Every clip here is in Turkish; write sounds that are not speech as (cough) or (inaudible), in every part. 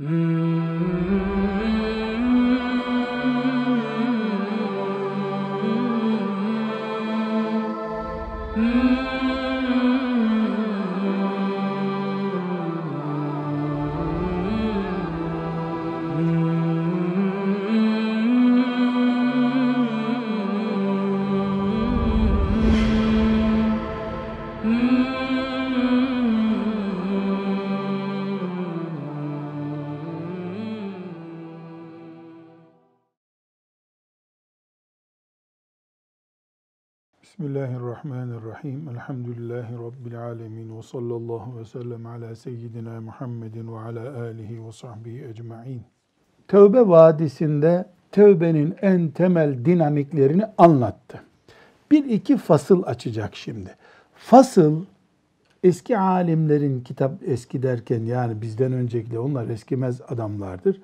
Mm-hmm. Elhamdülillahi Rabbil alemin. Ve sallallahu ve sellem ala seyyidina Muhammedin ve ala alihi ve sahbihi ecma'in. Tevbe Vadisi'nde tevbenin en temel dinamiklerini anlattı. Bir iki fasıl açacak şimdi. Fasıl, eski alimlerin kitap eski derken yani bizden önceki onlar eskimez adamlardır.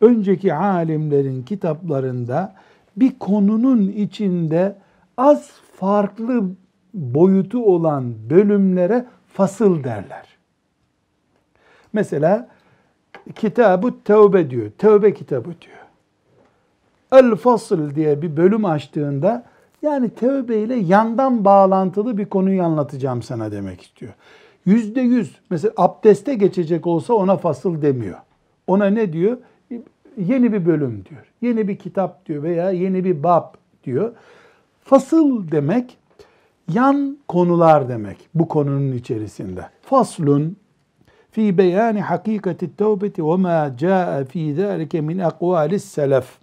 Önceki alimlerin kitaplarında bir konunun içinde az farklı boyutu olan bölümlere fasıl derler. Mesela kitabı tevbe diyor. Tevbe kitabı diyor. El fasıl diye bir bölüm açtığında yani tevbe ile yandan bağlantılı bir konuyu anlatacağım sana demek istiyor. Yüzde yüz mesela abdeste geçecek olsa ona fasıl demiyor. Ona ne diyor? Yeni bir bölüm diyor. Yeni bir kitap diyor veya yeni bir bab diyor. Fasıl demek yan konular demek bu konunun içerisinde. Faslun fi beyani hakikati tevbeti ve ma caa fi zalike min akvalis selef.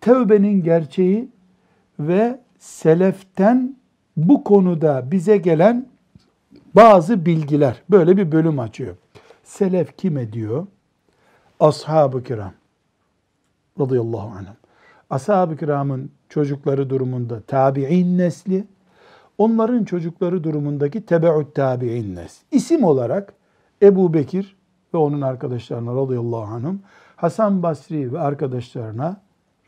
Tevbenin gerçeği ve seleften bu konuda bize gelen bazı bilgiler. Böyle bir bölüm açıyor. Selef kime diyor? Ashab-ı kiram radıyallahu anhum. Ashab-ı kiramın çocukları durumunda tabi'in nesli, onların çocukları durumundaki tebeut tabi'in nesli. İsim olarak Ebu Bekir ve onun arkadaşlarına radıyallahu anhum, Hasan Basri ve arkadaşlarına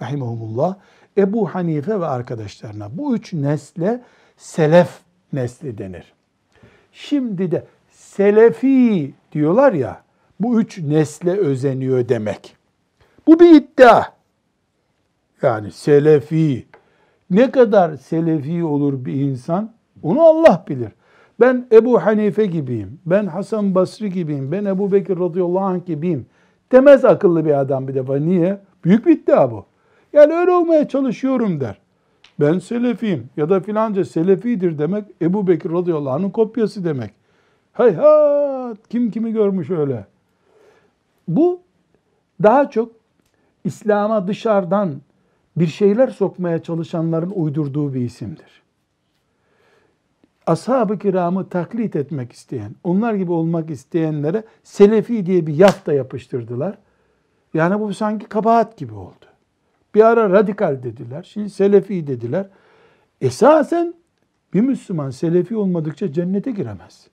rahimahumullah, Ebu Hanife ve arkadaşlarına bu üç nesle selef nesli denir. Şimdi de selefi diyorlar ya, bu üç nesle özeniyor demek. Bu bir iddia. Yani selefi. Ne kadar selefi olur bir insan onu Allah bilir. Ben Ebu Hanife gibiyim, ben Hasan Basri gibiyim, ben Ebu Bekir radıyallahu anh gibiyim. Demez akıllı bir adam bir defa. Niye? Büyük bir iddia bu. Yani öyle olmaya çalışıyorum der. Ben selefiyim ya da filanca selefidir demek Ebu Bekir radıyallahu anh'ın kopyası demek. Hay ha kim kimi görmüş öyle. Bu daha çok İslam'a dışarıdan bir şeyler sokmaya çalışanların uydurduğu bir isimdir. Ashab-ı kiramı taklit etmek isteyen, onlar gibi olmak isteyenlere Selefi diye bir yafta yapıştırdılar. Yani bu sanki kabahat gibi oldu. Bir ara radikal dediler, şimdi Selefi dediler. Esasen bir Müslüman Selefi olmadıkça cennete giremez.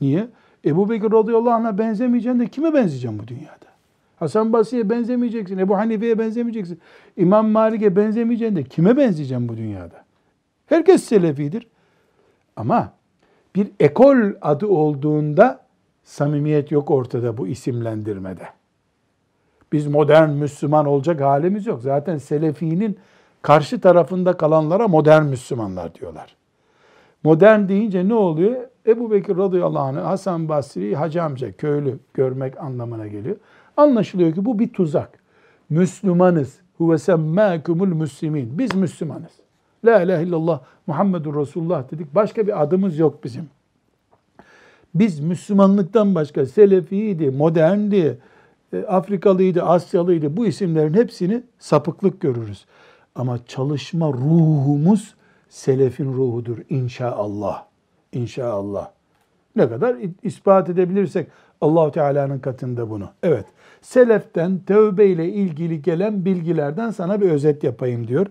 Niye? Ebu Bekir radıyallahu anh'a benzemeyeceksin de kime benzeyeceğim bu dünyada? Hasan Basri'ye benzemeyeceksin, Ebu Hanife'ye benzemeyeceksin, İmam Malik'e benzemeyeceksin de kime benzeyeceğim bu dünyada? Herkes Selefidir. Ama bir ekol adı olduğunda samimiyet yok ortada bu isimlendirmede. Biz modern Müslüman olacak halimiz yok. Zaten Selefi'nin karşı tarafında kalanlara modern Müslümanlar diyorlar. Modern deyince ne oluyor? Ebu Bekir radıyallahu anh, Hasan Basri, Hacı amca, köylü görmek anlamına geliyor. Anlaşılıyor ki bu bir tuzak. Müslümanız. Huve semmâkumul müslimin. Biz Müslümanız. La ilahe illallah Muhammedur Resulullah dedik. Başka bir adımız yok bizim. Biz Müslümanlıktan başka Selefiydi, moderndi, e, Afrikalıydı, Asyalıydı bu isimlerin hepsini sapıklık görürüz. Ama çalışma ruhumuz selefin ruhudur inşallah. İnşallah. Ne kadar ispat edebilirsek allah Teala'nın katında bunu. Evet, seleften tövbe ile ilgili gelen bilgilerden sana bir özet yapayım diyor.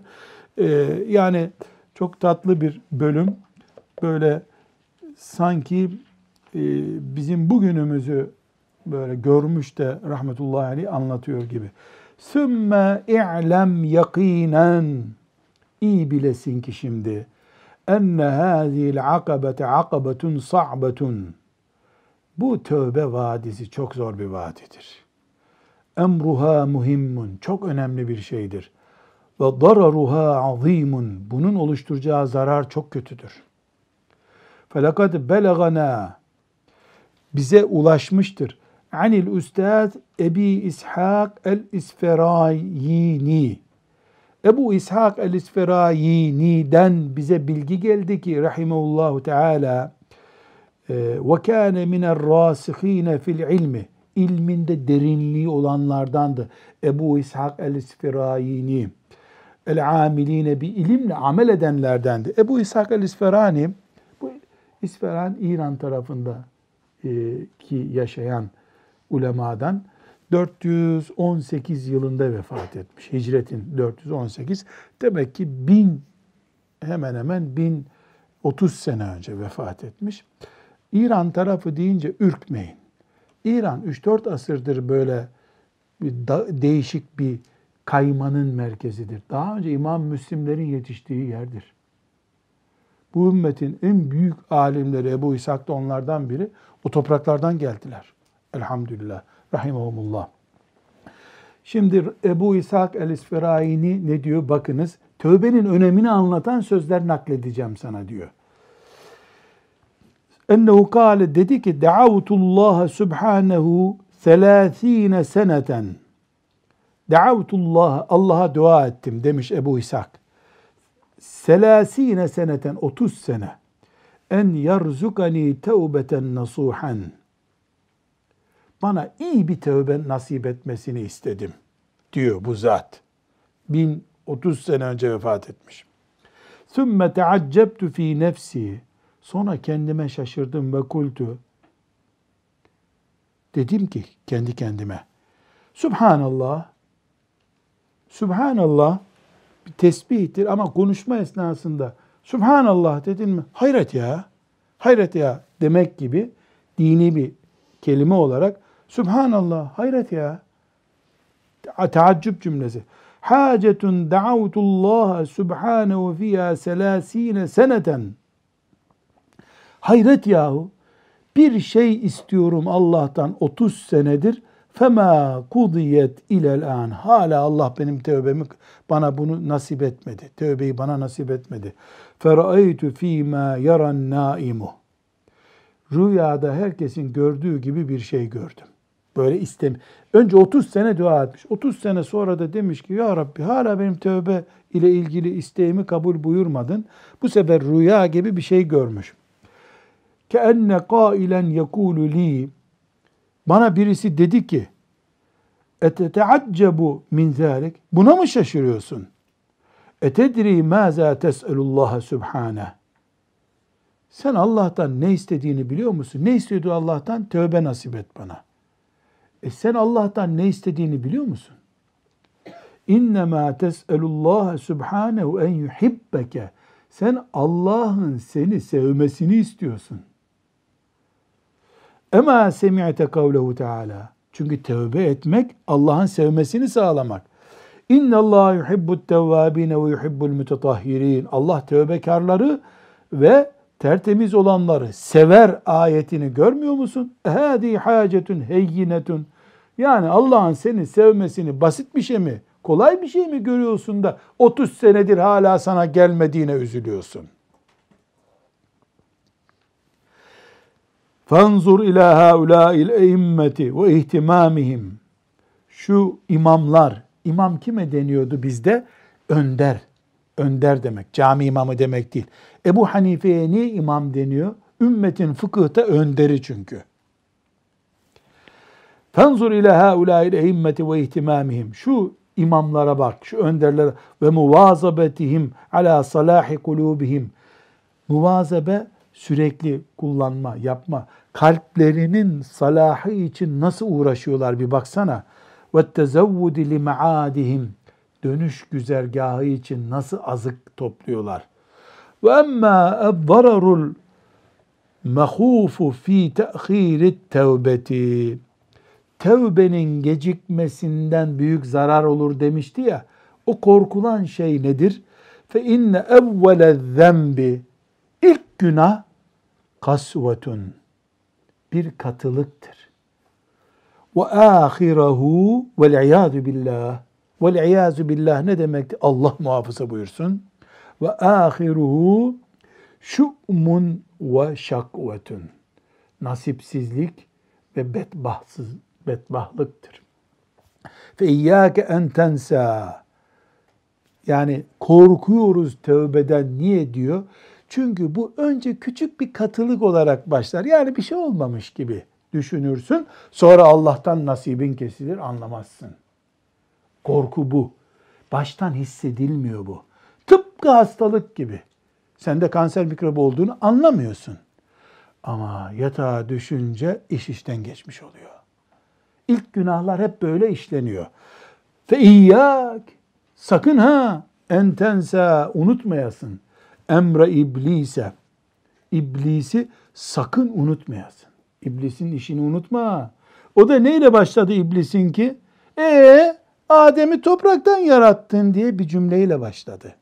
Ee, yani çok tatlı bir bölüm. Böyle sanki e, bizim bugünümüzü böyle görmüş de rahmetullahi aleyh anlatıyor gibi. Sümme i'lem yakinen iyi bilesin ki şimdi enne hâzîl akabete akabetun sa'betun Bu tövbe vadisi çok zor bir vadidir. Emruha muhimmun. Çok önemli bir şeydir. Ve dararuha azimun. Bunun oluşturacağı zarar çok kötüdür. Felakad belagana. Bize ulaşmıştır. Anil Üstad Ebi İshak el-İsferayini. Ebu İshak el-İsferayini'den bize bilgi geldi ki rahimehullahu teala ve kâne minel râsihîne fil ilmi ilminde derinliği olanlardandı. Ebu İshak el-İsferayini el-amiline bir ilimle amel edenlerdendi. Ebu İshak el-İsferani bu İsferan İran tarafında e, ki yaşayan ulemadan 418 yılında vefat etmiş. Hicretin 418. Demek ki bin hemen hemen 1030 sene önce vefat etmiş. İran tarafı deyince ürkmeyin. İran 3-4 asırdır böyle bir değişik bir kaymanın merkezidir. Daha önce İmam Müslimlerin yetiştiği yerdir. Bu ümmetin en büyük alimleri Ebu İshak da onlardan biri. O topraklardan geldiler. Elhamdülillah. Rahimahumullah. Şimdi Ebu İshak el-İsfirayini ne diyor? Bakınız. Tövbenin önemini anlatan sözler nakledeceğim sana diyor. Ennehu kâle dedi ki De'avtullâhe subhanehu 30 seneten. De'avtullâhe Allah'a dua ettim demiş Ebu İshak. Selasine seneten 30 sene. En yarzukani tevbeten nasuhan. Bana iyi bir tövbe nasip etmesini istedim diyor bu zat. 1030 sene önce vefat etmiş. Sümme teaccebtu fi nefsi Sonra kendime şaşırdım ve kultu. Dedim ki kendi kendime. Subhanallah. Subhanallah bir tesbihtir ama konuşma esnasında Subhanallah dedin mi? Hayret ya. Hayret ya demek gibi dini bir kelime olarak Subhanallah, hayret ya. Teaccüp cümlesi. Hacetun da'avtullaha subhanehu fiyha selasine seneten. Hayret yahu. Bir şey istiyorum Allah'tan 30 senedir. Fema kudiyet ilel an. Hala Allah benim tövbemi bana bunu nasip etmedi. Tövbeyi bana nasip etmedi. Feraeytu fîmâ yaran naimu. Rüyada herkesin gördüğü gibi bir şey gördüm. Böyle istem. Önce 30 sene dua etmiş. 30 sene sonra da demiş ki ya Rabbi hala benim tövbe ile ilgili isteğimi kabul buyurmadın. Bu sefer rüya gibi bir şey görmüş. Ke enne kailen yekulu li bana birisi dedi ki eteteaccebu min zalik buna mı şaşırıyorsun? Etedri maza tes'elullah subhane. Sen Allah'tan ne istediğini biliyor musun? Ne istiyordu Allah'tan? Tövbe nasip et bana. E sen Allah'tan ne istediğini biliyor musun? İnnemâ tes'elullah subhanehu en yuhibbeke. Sen Allah'ın seni sevmesini istiyorsun. Ema semi'te kavlehu teala. Çünkü tövbe etmek Allah'ın sevmesini sağlamak. İnne Allah yuhibbut tevvabine ve yuhibbul mutatahhirin. Allah tövbekarları ve tertemiz olanları sever ayetini görmüyor musun? Hadi hacetun heyyinetun. Yani Allah'ın seni sevmesini basit bir şey mi, kolay bir şey mi görüyorsun da 30 senedir hala sana gelmediğine üzülüyorsun? Fanzur ila haulâil eimmeti ve ihtimamihim. Şu imamlar, imam kime deniyordu bizde? Önder. Önder demek. Cami imamı demek değil. Ebu Hanife'ye niye imam deniyor? Ümmetin fıkıhta önderi çünkü. Fenzur ile haulâil ehimmeti ve ihtimamihim. Şu imamlara bak, şu önderlere ve muvazabetihim ala salahi kulubihim. Muvazabe sürekli kullanma, yapma. Kalplerinin salahı için nasıl uğraşıyorlar bir baksana. Ve li maadihim. Dönüş güzergahı için nasıl azık topluyorlar. Ve emma ezzararul mehufu fi te'khirit tevbeti tevbenin gecikmesinden büyük zarar olur demişti ya. O korkulan şey nedir? Fe inne evvele zembi ilk günah kasvetun. Bir katılıktır. Ve ahirehu vel iyadu billah. Vel iyazu billah ne demekti? Allah muhafaza buyursun. Ve ahiruhu şu'mun ve şakvetun. Nasipsizlik ve bedbahsız, bedbahlıktır. Fe iyyâke en tensa. Yani korkuyoruz tövbeden. Niye diyor? Çünkü bu önce küçük bir katılık olarak başlar. Yani bir şey olmamış gibi düşünürsün. Sonra Allah'tan nasibin kesilir anlamazsın. Korku bu. Baştan hissedilmiyor bu. Tıpkı hastalık gibi. Sende kanser mikrobu olduğunu anlamıyorsun. Ama yatağa düşünce iş işten geçmiş oluyor. İlk günahlar hep böyle işleniyor. Fe iyyak sakın ha entensa unutmayasın. Emre iblise iblisi sakın unutmayasın. İblisin işini unutma. O da neyle başladı iblisin ki? E Adem'i topraktan yarattın diye bir cümleyle başladı.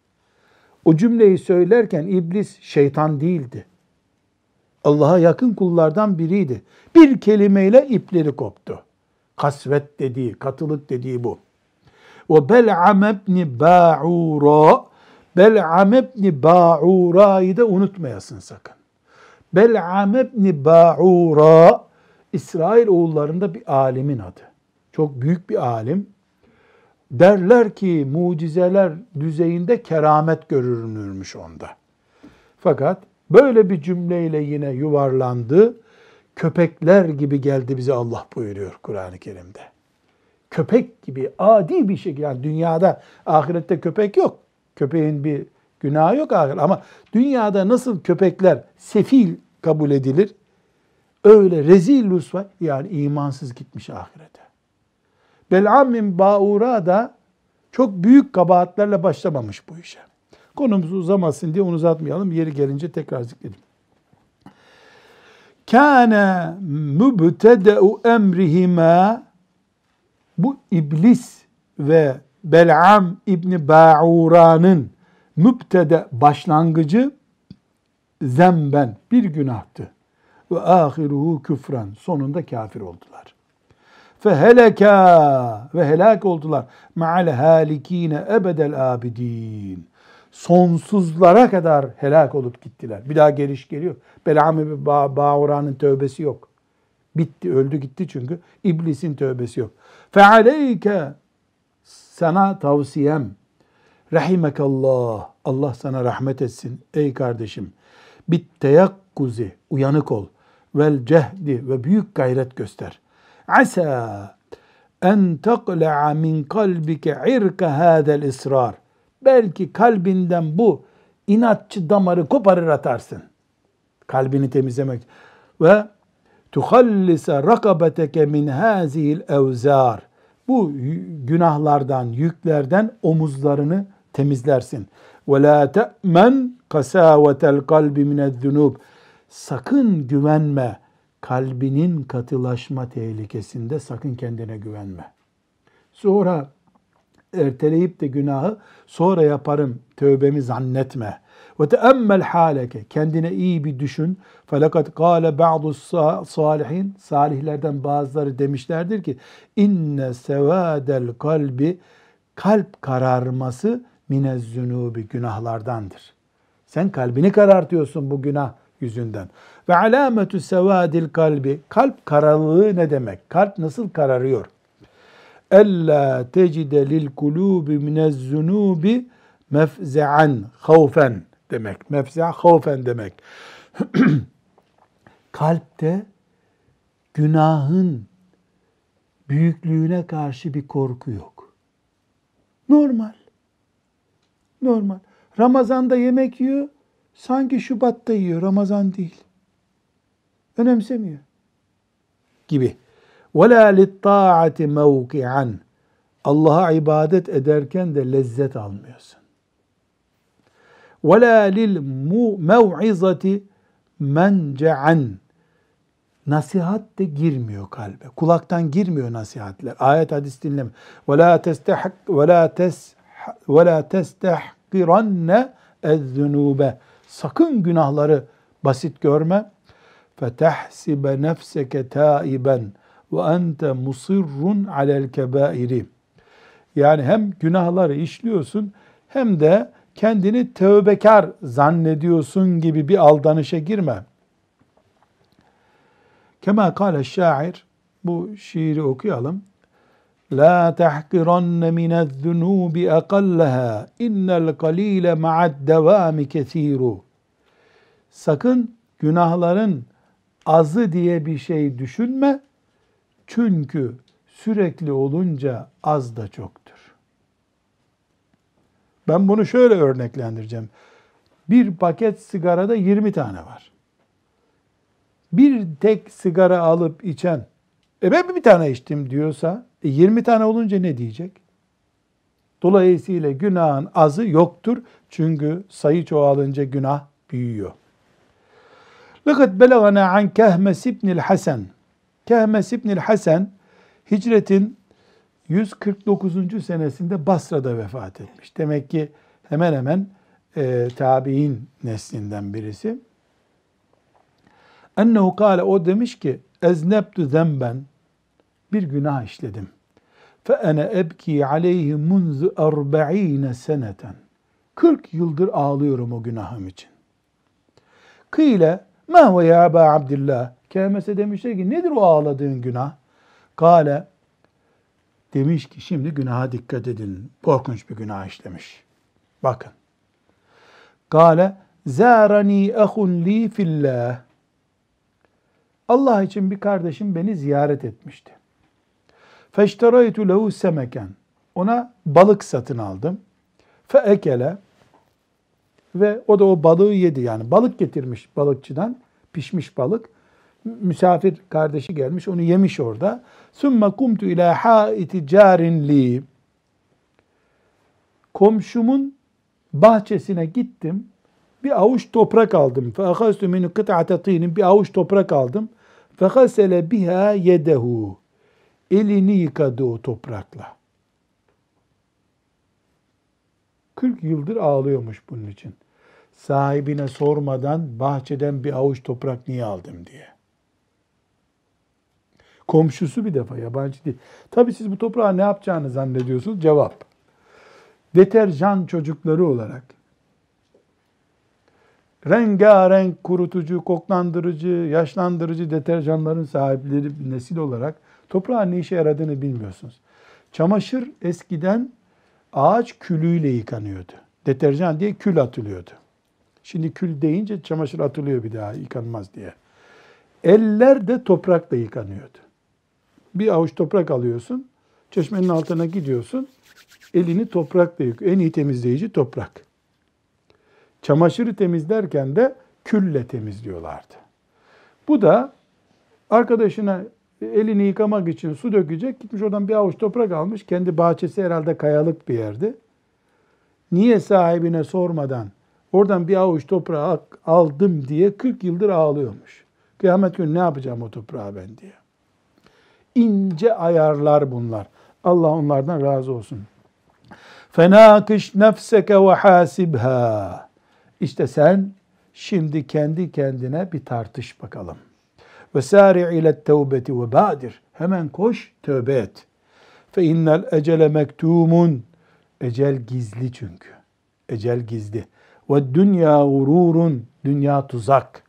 O cümleyi söylerken iblis şeytan değildi. Allah'a yakın kullardan biriydi. Bir kelimeyle ipleri koptu. Kasvet dediği, katılık dediği bu. Ve Bel'am ibn Ba'ura Bel'am ibn Ba'ura'yı da unutmayasın sakın. Bel'am ibn Ba'ura İsrail oğullarında bir alimin adı. Çok büyük bir alim. Derler ki mucizeler düzeyinde keramet görünürmüş onda. Fakat böyle bir cümleyle yine yuvarlandı. Köpekler gibi geldi bize Allah buyuruyor Kur'an-ı Kerim'de. Köpek gibi adi bir şekilde yani dünyada ahirette köpek yok. Köpeğin bir günahı yok ahiret ama dünyada nasıl köpekler sefil kabul edilir? Öyle rezil rusva yani imansız gitmiş ahirete. Bel'am bin Ba'ura da çok büyük kabahatlerle başlamamış bu işe. Konumuz uzamasın diye onu uzatmayalım. Yeri gelince tekrar zikredim. Kâne mübtede'u emrihima bu iblis ve Bel'am İbni Ba'ura'nın mübtede başlangıcı zemben bir günahtı. Ve ahiruhu küfren sonunda kafir oldular. Feheleka ve helak oldular. Ma'al halikine ebedel abidin. Sonsuzlara kadar helak olup gittiler. Bir daha geliş geliyor. Belam ibn Ba'ura'nın tövbesi yok. Bitti, öldü gitti çünkü. İblisin tövbesi yok. Fealeyke sana tavsiyem rahimekallah. Allah sana rahmet etsin ey kardeşim. Bit teyakkuzi uyanık ol. Vel cehdi ve büyük gayret göster. Asa en teqla'a min kalbike irka hadel israr. Belki kalbinden bu inatçı damarı koparır atarsın. Kalbini temizlemek. Ve tuhallisa rakabeteke min hazihil evzar. Bu günahlardan, yüklerden omuzlarını temizlersin. Ve la te'men kasavetel kalbi minez Sakın güvenme kalbinin katılaşma tehlikesinde sakın kendine güvenme. Sonra erteleyip de günahı sonra yaparım tövbemi zannetme. Ve teemmel haleke kendine iyi bir düşün. Felakat kâle ba'du salihin salihlerden bazıları demişlerdir ki inne sevadel kalbi kalp kararması minez zunubi günahlardandır. Sen kalbini karartıyorsun bu günah yüzünden. Ve alametü sevadil kalbi. Kalp kararlığı ne demek? Kalp nasıl kararıyor? Ella tecide lil kulubi minez zunubi mefze'an havfen demek. Mefze'a havfen demek. (clears throat) Kalpte günahın büyüklüğüne karşı bir korku yok. Normal. Normal. Ramazan'da yemek yiyor, sanki Şubat'ta yiyor, Ramazan değil. Önemsemiyor. Gibi. وَلَا لِلطَّاعَةِ مَوْقِعًا Allah'a ibadet ederken de lezzet almıyorsun. وَلَا لِلْمَوْعِظَةِ مَنْجَعًا Nasihat de girmiyor kalbe. Kulaktan girmiyor nasihatler. Ayet hadis dinleme. وَلَا تَسْتَحْقِ وَلَا تَسْ وَلَا تَسْتَحْقِرَنَّ الذُّنُوبَ Sakın günahları basit görme. فَتَحْسِبَ نَفْسَكَ تَائِبًا وَاَنْتَ مُصِرٌّ عَلَى الْكَبَائِرِ Yani hem günahları işliyorsun hem de kendini tövbekar zannediyorsun gibi bir aldanışa girme. Kema kâle şair, bu şiiri okuyalım. La tahkiranne minez zunubi akallaha innel qalile ma'ad devami kesiru. Sakın günahların azı diye bir şey düşünme. Çünkü sürekli olunca az da çoktur. Ben bunu şöyle örneklendireceğim. Bir paket sigarada 20 tane var. Bir tek sigara alıp içen, e ben bir tane içtim diyorsa, e 20 tane olunca ne diyecek? Dolayısıyla günahın azı yoktur. Çünkü sayı çoğalınca günah büyüyor. Fakat belagana an Kehmes ibnil Hasan. Kehmes ibnil Hasan hicretin 149. senesinde Basra'da vefat etmiş. Demek ki hemen hemen e, tabi'in neslinden birisi. Ennehu kâle o demiş ki eznebtu zemben bir günah işledim. Fe ene ebki aleyhi munzu erba'ine seneten. 40 yıldır ağlıyorum o günahım için. Kıyle ma huve ya Eba Abdillah. Kâmese demişler ki nedir o ağladığın günah? Kale demiş ki şimdi günaha dikkat edin. Korkunç bir günah işlemiş. Bakın. Kale zârani ehun li fillah. Allah için bir kardeşim beni ziyaret etmişti. Feşteraytu lehu semeken. Ona balık satın aldım. Fe ve o da o balığı yedi yani balık getirmiş balıkçıdan pişmiş balık misafir kardeşi gelmiş onu yemiş orada. Sümme kumtu ila haiti carin li. Komşumun bahçesine gittim. Bir avuç toprak aldım. Fe ahastu min kıt'ate bir avuç toprak aldım. Fe hasele biha yedehu. Elini yıkadı o toprakla. 40 yıldır ağlıyormuş bunun için. Sahibine sormadan bahçeden bir avuç toprak niye aldım diye. Komşusu bir defa yabancı değil. Tabii siz bu toprağı ne yapacağını zannediyorsunuz? Cevap. Deterjan çocukları olarak rengarenk kurutucu, koklandırıcı, yaşlandırıcı deterjanların sahipleri nesil olarak toprağın ne işe yaradığını bilmiyorsunuz. Çamaşır eskiden ağaç külüyle yıkanıyordu. Deterjan diye kül atılıyordu. Şimdi kül deyince çamaşır atılıyor bir daha yıkanmaz diye. Eller de toprakla yıkanıyordu. Bir avuç toprak alıyorsun, çeşmenin altına gidiyorsun, elini toprakla yıkıyor. En iyi temizleyici toprak. Çamaşırı temizlerken de külle temizliyorlardı. Bu da arkadaşına elini yıkamak için su dökecek. Gitmiş oradan bir avuç toprak almış. Kendi bahçesi herhalde kayalık bir yerdi. Niye sahibine sormadan oradan bir avuç toprağı aldım diye 40 yıldır ağlıyormuş. Kıyamet günü ne yapacağım o toprağı ben diye. İnce ayarlar bunlar. Allah onlardan razı olsun. Fenakış nefseke ve hasibha. İşte sen şimdi kendi kendine bir tartış bakalım. Ve sari ile tevbeti ve badir. Hemen koş, tövbe et. Fe innel ecele mektumun. Ecel gizli çünkü. Ecel gizli. Ve dünya gururun. Dünya tuzak.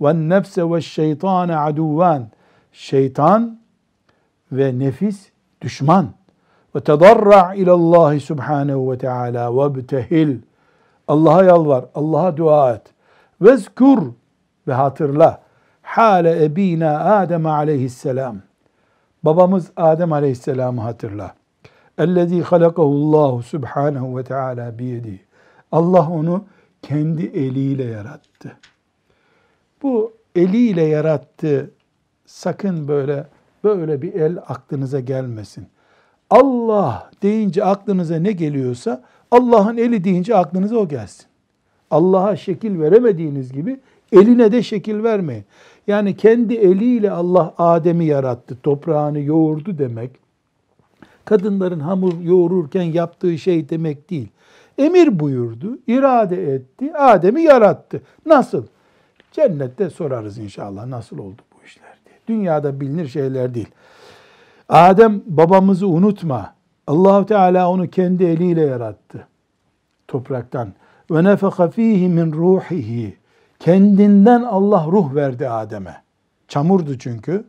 Ve nefse ve şeytane aduvan. Şeytan ve nefis düşman. Ve tedarra ilallahi subhanehu ve teala ve btehil. Allah'a yalvar, Allah'a dua et. Vezkur ve hatırla. Hale ebina Adem aleyhisselam. Babamız Adem aleyhisselamı hatırla. Ellezî halakahullahu subhanehu ve teala biyedi. Allah onu kendi eliyle yarattı. Bu eliyle yarattı. Sakın böyle böyle bir el aklınıza gelmesin. Allah deyince aklınıza ne geliyorsa Allah'ın eli deyince aklınıza o gelsin. Allah'a şekil veremediğiniz gibi eline de şekil vermeyin. Yani kendi eliyle Allah Adem'i yarattı, toprağını yoğurdu demek. Kadınların hamur yoğururken yaptığı şey demek değil. Emir buyurdu, irade etti, Adem'i yarattı. Nasıl? Cennette sorarız inşallah nasıl oldu. Dünyada bilinir şeyler değil. Adem babamızı unutma. Allahu Teala onu kendi eliyle yarattı. Topraktan. Ve nefeka fihi min ruhihi. Kendinden Allah ruh verdi Adem'e. Çamurdu çünkü.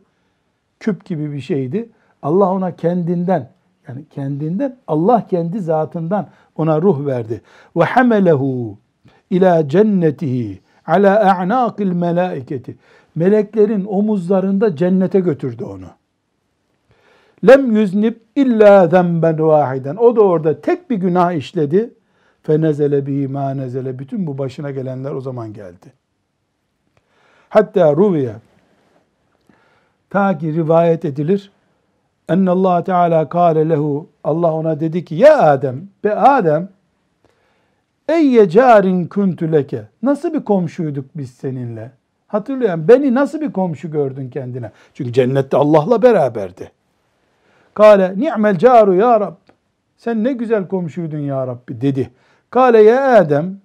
Küp gibi bir şeydi. Allah ona kendinden yani kendinden Allah kendi zatından ona ruh verdi. Ve hamelehu ila cennetihi ala a'naqil melaiketi. Meleklerin omuzlarında cennete götürdü onu. Lem yüznib illa zemben vahiden. O da orada tek bir günah işledi. Fenezele bihi ma nezele. Bütün bu başına gelenler o zaman geldi. Hatta ruviye ta ki rivayet edilir. Enne Allah Teala kâle lehu Allah ona dedi ki ya Adem be Adem eyye carin kuntu leke nasıl bir komşuyduk biz seninle? Hatırlayan beni nasıl bir komşu gördün kendine? Çünkü cennette Allah'la beraberdi. Kale ni'mel caru ya Rab. Sen ne güzel komşuydun ya Rabbi dedi. Kale ya Adem.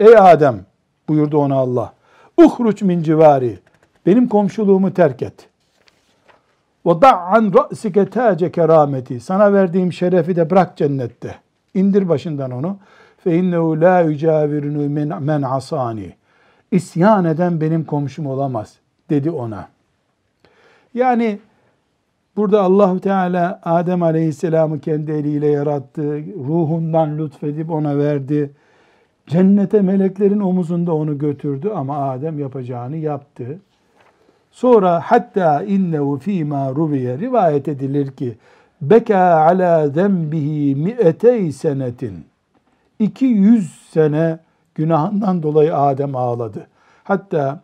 Ey Adem buyurdu ona Allah. Uhruç min civari. Benim komşuluğumu terk et. Ve da'an ra'sike tace kerameti. Sana verdiğim şerefi de bırak cennette. İndir başından onu. Fe innehu la yücavirunu men, men asani. İsyan eden benim komşum olamaz dedi ona. Yani burada Allahu Teala Adem Aleyhisselam'ı kendi eliyle yarattı. Ruhundan lütfedip ona verdi. Cennete meleklerin omuzunda onu götürdü ama Adem yapacağını yaptı. Sonra hatta innehu fîmâ ruviye rivayet edilir ki beka ala zembihi mi'etey senetin 200 sene günahından dolayı Adem ağladı. Hatta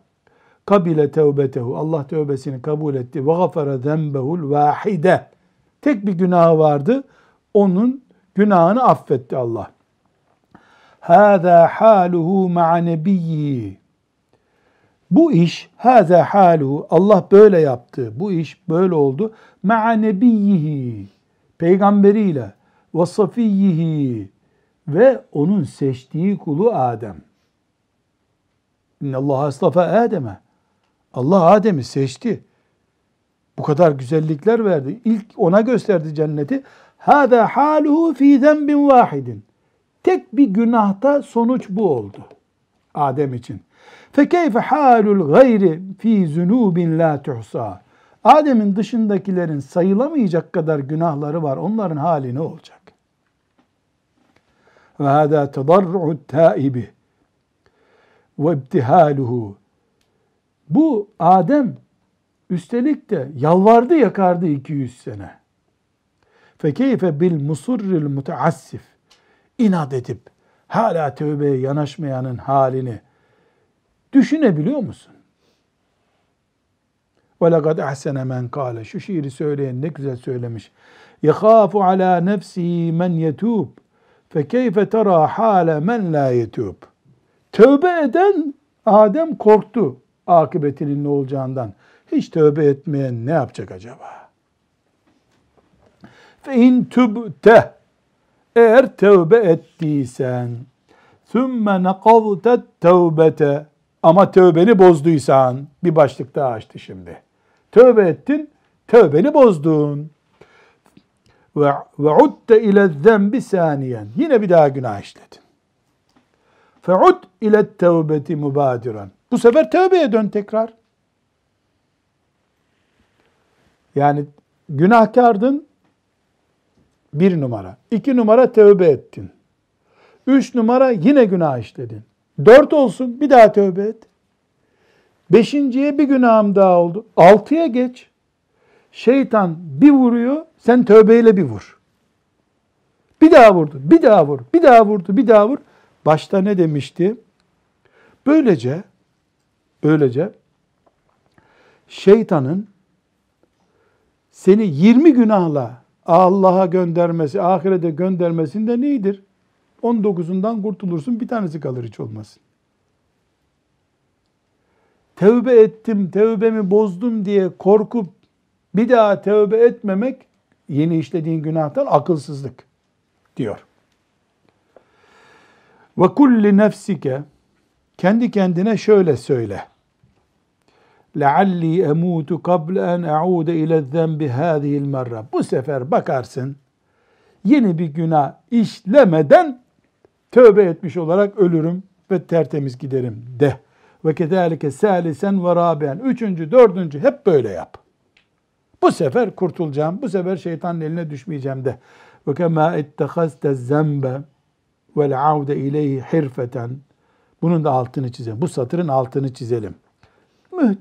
kabile tevbetehu Allah tövbesini kabul etti ve gafara zembehul vahide tek bir günahı vardı onun günahını affetti Allah. Hâzâ hâluhu ma'a nebiyyi bu iş haza halu Allah böyle yaptı. Bu iş böyle oldu. Ma'a peygamberiyle ve safiyyihi ve onun seçtiği kulu Adem. İnne Allah astafa Adem'e. Allah Adem'i seçti. Bu kadar güzellikler verdi. İlk ona gösterdi cenneti. Hâzâ hâluhu fî zenbin vâhidin. Tek bir günahta sonuç bu oldu. Adem için. Fekeyfe halul gayri fi zunubin la tuhsa. Adem'in dışındakilerin sayılamayacak kadar günahları var. Onların hali ne olacak? Ve hâdâ tedarru'u tâibi ve ibtihaluhu. Bu Adem üstelik de yalvardı yakardı 200 sene. Fekeyfe bil musurril mutaassif. inat edip hala tövbeye yanaşmayanın halini Düşünebiliyor musun? وَلَقَدْ اَحْسَنَ مَنْ قَالَ Şu şiiri söyleyen ne güzel söylemiş. يَخَافُ عَلَى نَفْسِهِ مَنْ يَتُوبُ فَكَيْفَ تَرَى حَالَ مَنْ لَا يَتُوبُ Tövbe eden Adem korktu akıbetinin ne olacağından. Hiç tövbe etmeyen ne yapacak acaba? فَاِنْ تُبْتَ Eğer tövbe ettiysen ثُمَّ نَقَضْتَ التَّوْبَةَ ama tövbeni bozduysan bir başlık daha açtı şimdi. Tövbe ettin, tövbeni bozdun. Ve ve udde ile zembi saniyen. Yine bir daha günah işledin. Fe ud ile tevbeti mubadiren. Bu sefer tövbeye dön tekrar. Yani günahkardın bir numara. iki numara tövbe ettin. Üç numara yine günah işledin. Dört olsun bir daha tövbe et. Beşinciye bir günahım daha oldu. Altıya geç. Şeytan bir vuruyor, sen tövbeyle bir vur. Bir daha vurdu, bir daha vur, bir daha vurdu, bir daha vur. Başta ne demişti? Böylece, böylece şeytanın seni 20 günahla Allah'a göndermesi, ahirete göndermesinde nedir? 19'undan kurtulursun bir tanesi kalır hiç olmasın. Tevbe ettim, tevbemi bozdum diye korkup bir daha tevbe etmemek yeni işlediğin günahtan akılsızlık diyor. Ve kulli nefsike kendi kendine şöyle söyle. lealli emutu qabl en a'ude ile zenbi hâzihil merre. Bu sefer bakarsın yeni bir günah işlemeden tövbe etmiş olarak ölürüm ve tertemiz giderim de. Ve kezalike salisen ve rabian. Üçüncü, dördüncü hep böyle yap. Bu sefer kurtulacağım. Bu sefer şeytanın eline düşmeyeceğim de. Ve kema ettehazte zembe vel aude ileyhi hirfeten. Bunun da altını çizelim. Bu satırın altını çizelim.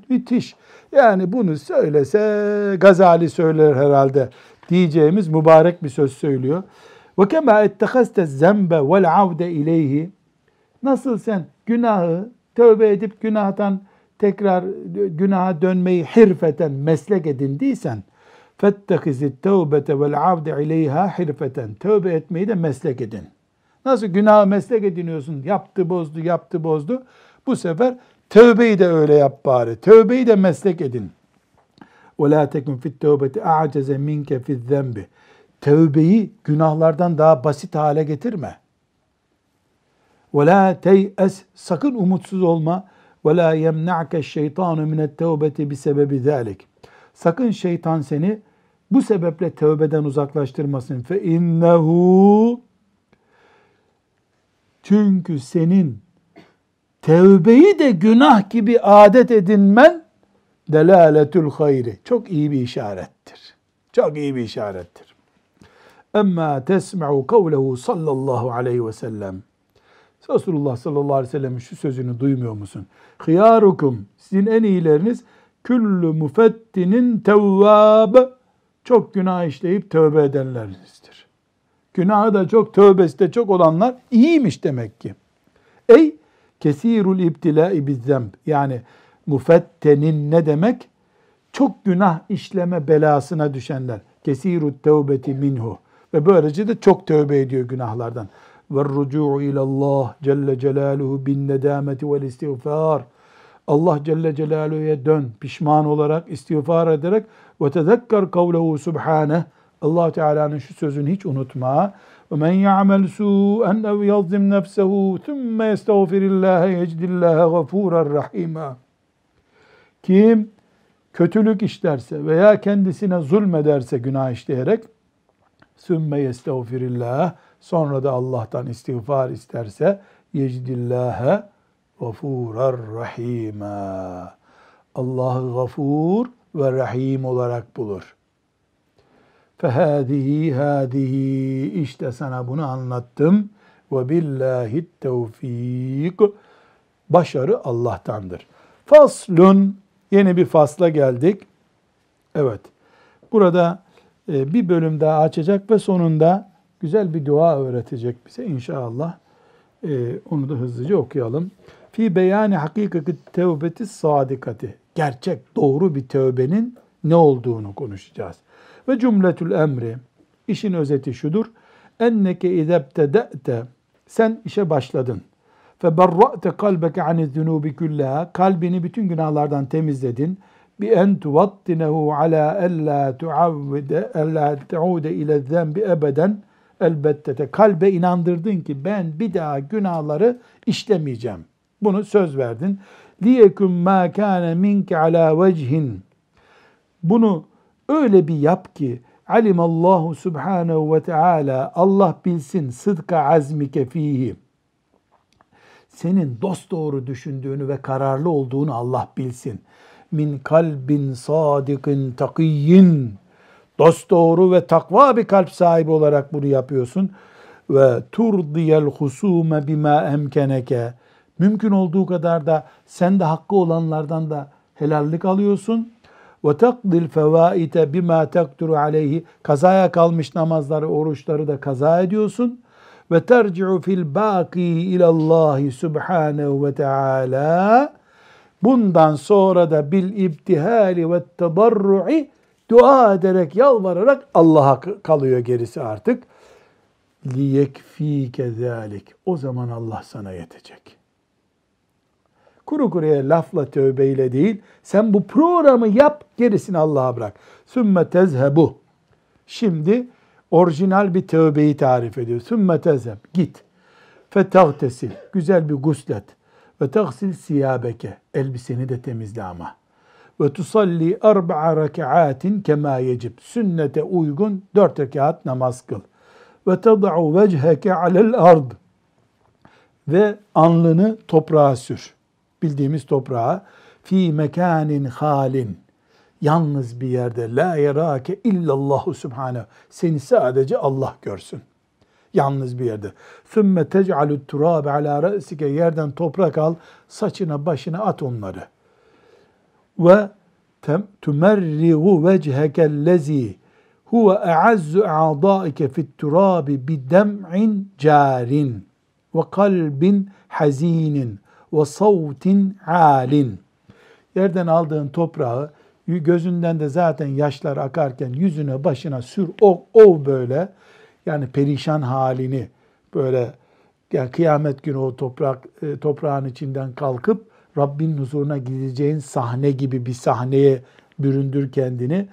Müthiş. Yani bunu söylese Gazali söyler herhalde diyeceğimiz mübarek bir söz söylüyor. Ve kema ettehazte zembe vel aude ileyhi. Nasıl sen günahı tövbe edip günahtan tekrar günaha dönmeyi hirfeten meslek edindiysen fettekizit tevbete vel avde ileyha hirfeten tövbe etmeyi de meslek edin. Nasıl günahı meslek ediniyorsun? Yaptı bozdu, yaptı bozdu. Bu sefer tövbeyi de öyle yap bari. Tövbeyi de meslek edin. وَلَا تَكُنْ فِي التَّوْبَةِ اَعْجَزَ مِنْكَ فِي الذَّنْبِ Tövbeyi günahlardan daha basit hale getirme. وَلَا تَيْأَسْ Sakın umutsuz olma. Ve la yemna'ke şeytanu minet tevbeti bi sebebi zalik. Sakın şeytan seni bu sebeple tövbeden uzaklaştırmasın. Fe innehu çünkü senin tevbeyi de günah gibi adet edinmen delaletül hayri. Çok iyi bir işarettir. Çok iyi bir işarettir. Emma tesma'u kavlehu sallallahu aleyhi ve sellem. Resulullah sallallahu aleyhi ve sellem'in şu sözünü duymuyor musun? Hıyarukum, sizin en iyileriniz küllü müfettinin tevvab. Çok günah işleyip tövbe edenlerinizdir. Günahı da çok, tövbesi de çok olanlar iyiymiş demek ki. Ey kesirul ibtilai bizzemb. Yani müfettenin ne demek? Çok günah işleme belasına düşenler. Kesirut tevbeti minhu. Ve böylece de çok tövbe ediyor günahlardan ve rucu'u ilallah Celle Celaluhu bin nedameti vel istiğfar. Allah Celle Celaluhu'ya dön, pişman olarak, istiğfar ederek ve tezekker kavlehu subhaneh. Allah Teala'nın şu sözünü hiç unutma. Ve men ya'mel su'en ev yazlim nefsehu thumme yestağfirillâhe yecdillâhe gafûrer rahîmâ. Kim kötülük işlerse veya kendisine zulmederse günah işleyerek sümme yestağfirillah Sonra da Allah'tan istiğfar isterse yecdillâhe gafûrar rahîmâ. Allah'ı gafur ve rahim olarak bulur. Fehâzihi hâzihi işte sana bunu anlattım. Ve billahi tevfik. Başarı Allah'tandır. Faslun yeni bir fasla geldik. Evet. Burada e, bir bölüm daha açacak ve sonunda güzel bir dua öğretecek bize inşallah. Ee, onu da hızlıca okuyalım. Fi beyani hakikati tevbeti sadikati. Gerçek, doğru bir tövbenin ne olduğunu konuşacağız. Ve cümletül emri. işin özeti şudur. Enneke izebtede'te. Sen işe başladın. Fe berra'te kalbeke aniz zunubi kullaha. Kalbini bütün günahlardan temizledin. Bi en tuvattinehu ala ella tuavvide ella tuude ile zenbi ebeden elbette de kalbe inandırdın ki ben bir daha günahları işlemeyeceğim. Bunu söz verdin. Liyekun ma kana minke ala vecihin. Bunu öyle bir yap ki alimallahu subhanehu ve teala Allah bilsin sıdka azmike fihi. Senin dost doğru düşündüğünü ve kararlı olduğunu Allah bilsin. Min kalbin sadikin takiyyin dost doğru ve takva bir kalp sahibi olarak bunu yapıyorsun. Ve turdiyel husume bima emkeneke. Mümkün olduğu kadar da sen de hakkı olanlardan da helallik alıyorsun. Ve takdil fevaite bima takturu aleyhi. Kazaya kalmış namazları, oruçları da kaza ediyorsun. Ve terci'u fil baki ilallahi subhanehu ve teala. Bundan sonra da bil ibtihali ve tedarru'i Dua ederek, yalvararak Allah'a kalıyor gerisi artık. لِيَكْف۪يكَ ذَٰلِكَ O zaman Allah sana yetecek. Kuru kuruya lafla tövbeyle değil, sen bu programı yap, gerisini Allah'a bırak. Sümme tezhebu. Şimdi orijinal bir tövbeyi tarif ediyor. Sümme tezheb. Git. Fetagtesil. Güzel bir guslet. Ve tagsil siyabeke. Elbiseni de temizle ama Ve tusalli arba'a rekaatin kema yecib. Sünnete uygun dört rekat namaz kıl. Ve tad'u vecheke alel ard. Ve alnını toprağa sür. Bildiğimiz toprağa. Fi mekanin halin. Yalnız bir yerde la yerake illallahu subhanehu. Seni sadece Allah görsün. Yalnız bir yerde. Sümme tec'alü turabe ala re'sike yerden toprak al, saçına başına at onları. Ve tumerrigu vechekellezi huve e'azzu a'daike fit turabi bi dem'in carin ve kalbin hazinin ve savtin alin. Yerden aldığın toprağı gözünden de zaten yaşlar akarken yüzüne başına sür ov, ov böyle yani perişan halini böyle yani kıyamet günü o toprak e, toprağın içinden kalkıp Rabbin huzuruna gideceğin sahne gibi bir sahneye büründür kendini.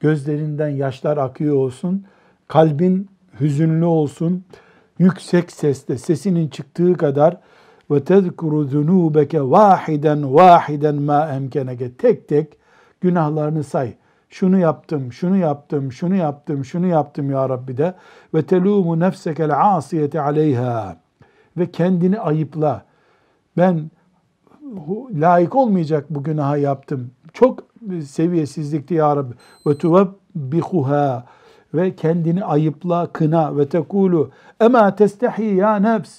Gözlerinden yaşlar akıyor olsun. Kalbin hüzünlü olsun. Yüksek sesle sesinin çıktığı kadar ve tezkuru zunubeke vahiden vahiden ma emkeneke tek tek günahlarını say. Şunu yaptım, şunu yaptım, şunu yaptım, şunu yaptım ya Rabbi de ve telumu nefsekel asiyete aleyha ve kendini ayıpla. Ben layık olmayacak bu günaha yaptım. Çok seviyesizlikti ya Rabbi. Ve tuvebbihuha ve kendini ayıpla, kına ve tekulu ema testehi ya nefs.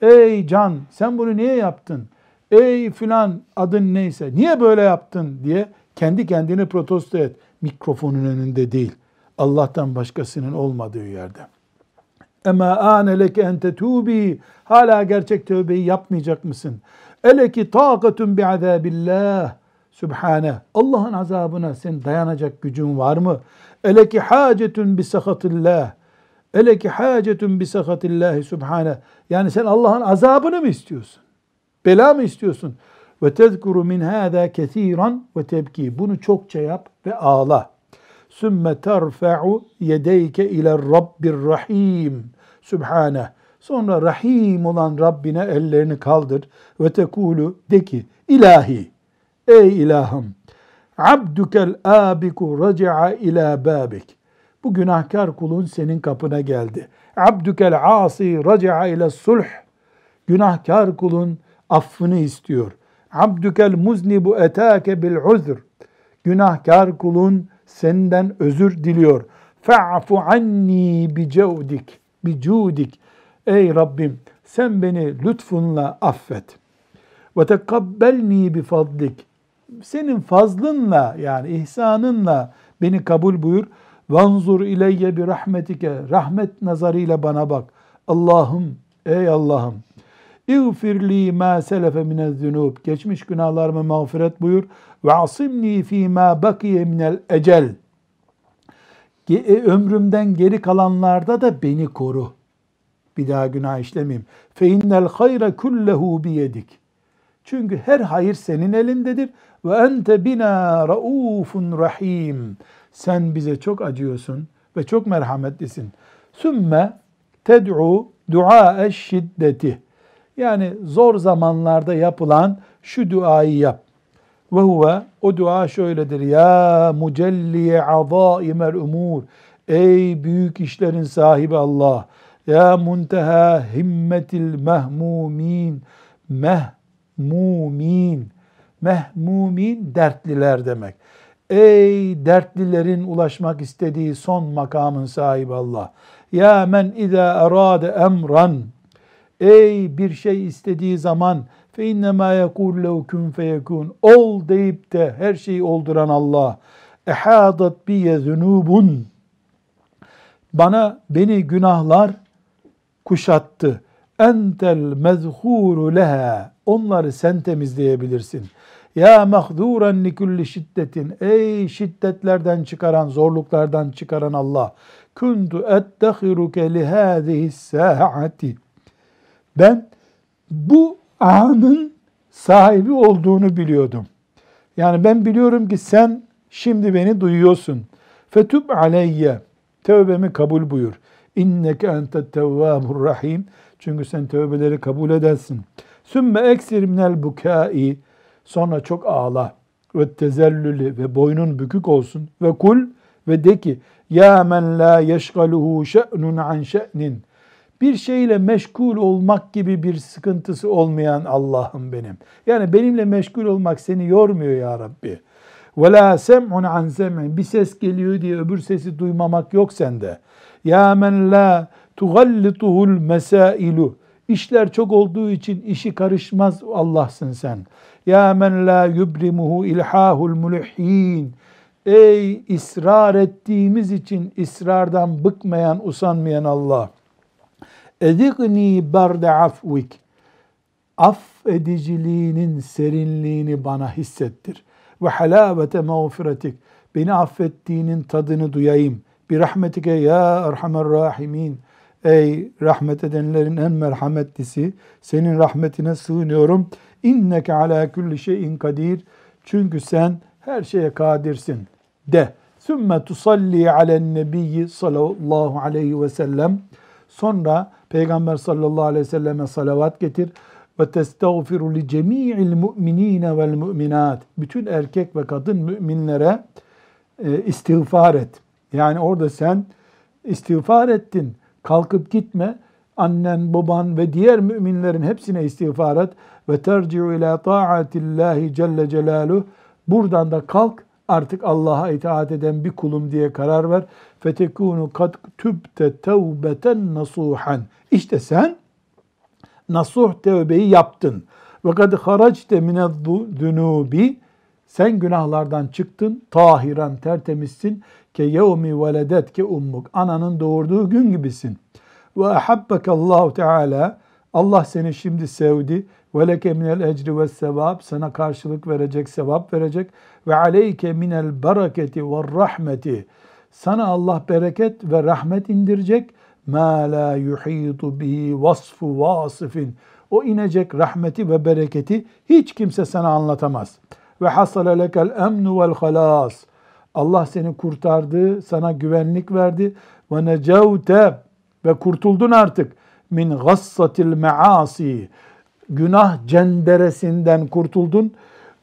Ey can sen bunu niye yaptın? Ey filan adın neyse niye böyle yaptın diye kendi kendini protesto et. Mikrofonun önünde değil. Allah'tan başkasının olmadığı yerde. Ema ane leke en tetubi. Hala gerçek tövbeyi yapmayacak mısın? Eleki takatun bi azabillah. Sübhane. Allah'ın azabına sen dayanacak gücün var mı? Eleki hacetun bi sahatillah. Eleki hacetun bi sahatillahi subhane. Yani sen Allah'ın azabını mı istiyorsun? Bela mı istiyorsun? Ve tezkuru min hâzâ ketîran ve tebki. Bunu çokça yap ve ağla. Sümme terfe'u yedeyke ile Rabbir Rahim. Sübhane. Sonra Rahim olan Rabbine ellerini kaldır ve tekulu de ki ilahi ey ilahım abdukel abiku raca'a ila babik. Bu günahkar kulun senin kapına geldi. Abdukel asi raca'a ile sulh. Günahkar kulun affını istiyor. Abdükel muznibu etake bil uzr. Günahkar kulun senden özür diliyor. Fa'fu anni bi cevdik, bi cudik. Ey Rabbim sen beni lütfunla affet. Ve tekabbelni bi fadlik. Senin fazlınla yani ihsanınla beni kabul buyur. Vanzur ileyye bi rahmetike. Rahmet nazarıyla bana bak. Allah'ım, ey Allah'ım İğfirli ma selefe minez-zunub. Geçmiş günahlarımı mağfiret buyur. Ve asimni fi ma bakiye minel ecel. E, ömrümden geri kalanlarda da beni koru. Bir daha günah işlemeyeyim. Fe innel hayra kullehu biyedik. Çünkü her hayır senin elindedir. Ve ente bina raufun rahim. Sen bize çok acıyorsun ve çok merhametlisin. Sümme ted'u dua şiddeti. Yani zor zamanlarda yapılan şu duayı yap. Ve huve o dua şöyledir. Ya mucelliye azaimel umur. Ey büyük işlerin sahibi Allah. Ya munteha himmetil mehmumin. Mehmumin. Mehmumin dertliler demek. Ey dertlilerin ulaşmak istediği son makamın sahibi Allah. Ya men izâ erâde emran Ey bir şey istediği zaman fe innema yekul lehu kun feyekun. Ol deyip de her şeyi olduran Allah. Ehadat biye zunubun. Bana beni günahlar kuşattı. Entel mezhuru leha. Onları sen temizleyebilirsin. Ya mahduran li kulli şiddetin. Ey şiddetlerden çıkaran, zorluklardan çıkaran Allah. Kuntu ettehiruke li hâzihi sâ'ati. Ben bu anın sahibi olduğunu biliyordum. Yani ben biliyorum ki sen şimdi beni duyuyorsun. Fetub aleyye. Tevbemi kabul buyur. İnneke ente tevvabur rahim. Çünkü sen tövbeleri kabul edersin. Sümme eksir minel bukai. Sonra çok ağla. ve tezellülü ve boynun bükük olsun ve kul ve de ki ya men la yeşgaluhu şe'nun an şe'nin bir şeyle meşgul olmak gibi bir sıkıntısı olmayan Allah'ım benim. Yani benimle meşgul olmak seni yormuyor ya Rabbi. Ve la sem'un an. Bir ses geliyor diye öbür sesi duymamak yok sende. Ya men la tugallituhul mesailu. İşler çok olduğu için işi karışmaz Allah'sın sen. Ya men la yubrimuhu ilhahul mulhin. Ey ısrar ettiğimiz için ısrardan bıkmayan, usanmayan Allah. Edigni berde afvik. Affediciliğinin serinliğini bana hissettir. Ve halavete mağfiretik. Beni affettiğinin tadını duyayım. Bir rahmetike ya erhamer rahimin. Ey rahmet edenlerin en merhametlisi, senin rahmetine sığınıyorum. İnneke ala kulli şeyin kadir. Çünkü sen her şeye kadirsin. De. Sümme tusalli alen nebiyyi sallallahu aleyhi ve sellem. Sonra Peygamber sallallahu aleyhi ve selleme salavat getir. Ve testağfiru li cemi'il mu'minine vel mu'minat. Bütün erkek ve kadın müminlere e, istiğfar et. Yani orada sen istiğfar ettin. Kalkıp gitme. Annen, baban ve diğer müminlerin hepsine istiğfar et. Ve terci'u ila ta'atillahi celle celaluhu. Buradan da kalk artık Allah'a itaat eden bir kulum diye karar ver. Fetekunu kad tübte tevbeten nasuhan. İşte sen nasuh tevbeyi yaptın. Ve kad haracte mine'd-dunubi. Sen günahlardan çıktın, tahiran, tertemizsin. Ke yevmi veledetke ummuk. Ananın doğurduğu gün gibisin. Ve ahabbeke Allahu Teala. Allah seni şimdi sevdi. Ve leke minel ecri ve sevap. Sana karşılık verecek, sevap verecek. Ve aleyke minel bereketi ve rahmeti. Sana Allah bereket ve rahmet indirecek. Ma la yuhitu bihi vasfu vasifin. O inecek rahmeti ve bereketi hiç kimse sana anlatamaz. Ve hasale lekel emnu vel halas. Allah seni kurtardı, sana güvenlik verdi. Ve necevte ve kurtuldun artık min gassatil measi. Günah cenderesinden kurtuldun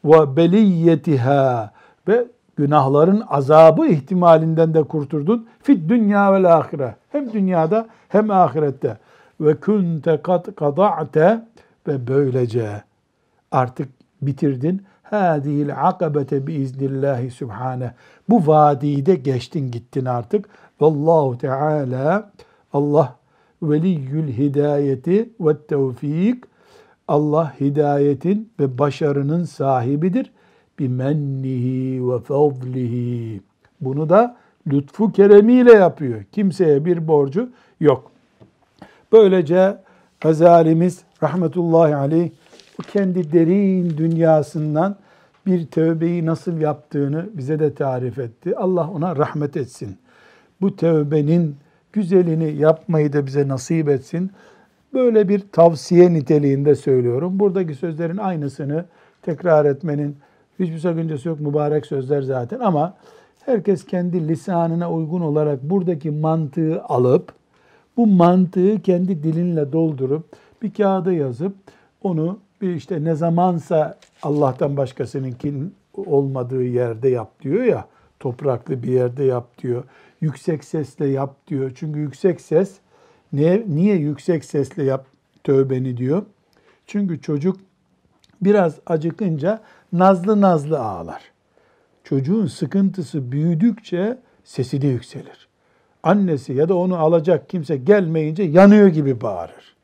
ve beliyetiha ve günahların azabı ihtimalinden de kurtuldun. Fit dünya ve ahire. Hem dünyada hem ahirette. Ve kunte kat kada'te ve böylece artık bitirdin. Hâzihil akabete biiznillahi sübhane. Bu vadide geçtin gittin artık. Vallahu Teala Allah veliyyül hidayeti ve tevfik. Allah hidayetin ve başarının sahibidir bimennihi ve fadlihi. Bunu da lütfu keremiyle yapıyor. Kimseye bir borcu yok. Böylece Gazalimiz rahmetullahi aleyh kendi derin dünyasından bir tövbeyi nasıl yaptığını bize de tarif etti. Allah ona rahmet etsin. Bu tövbenin güzelini yapmayı da bize nasip etsin. Böyle bir tavsiye niteliğinde söylüyorum. Buradaki sözlerin aynısını tekrar etmenin Hiçbir sakıncası yok mübarek sözler zaten ama herkes kendi lisanına uygun olarak buradaki mantığı alıp bu mantığı kendi dilinle doldurup bir kağıda yazıp onu bir işte ne zamansa Allah'tan başkasınınkin olmadığı yerde yap diyor ya topraklı bir yerde yap diyor. Yüksek sesle yap diyor. Çünkü yüksek ses niye, niye yüksek sesle yap tövbeni diyor. Çünkü çocuk biraz acıkınca nazlı nazlı ağlar. Çocuğun sıkıntısı büyüdükçe sesi de yükselir. Annesi ya da onu alacak kimse gelmeyince yanıyor gibi bağırır.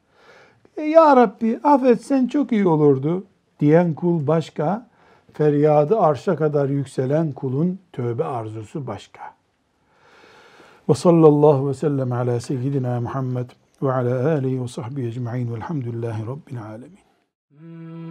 E, ya Rabbi affetsen çok iyi olurdu diyen kul başka, feryadı arşa kadar yükselen kulun tövbe arzusu başka. Ve sallallahu ve sellem ala seyyidina Muhammed ve ala alihi ve sahbihi ecma'in velhamdülillahi rabbil alemin. Mm-hmm.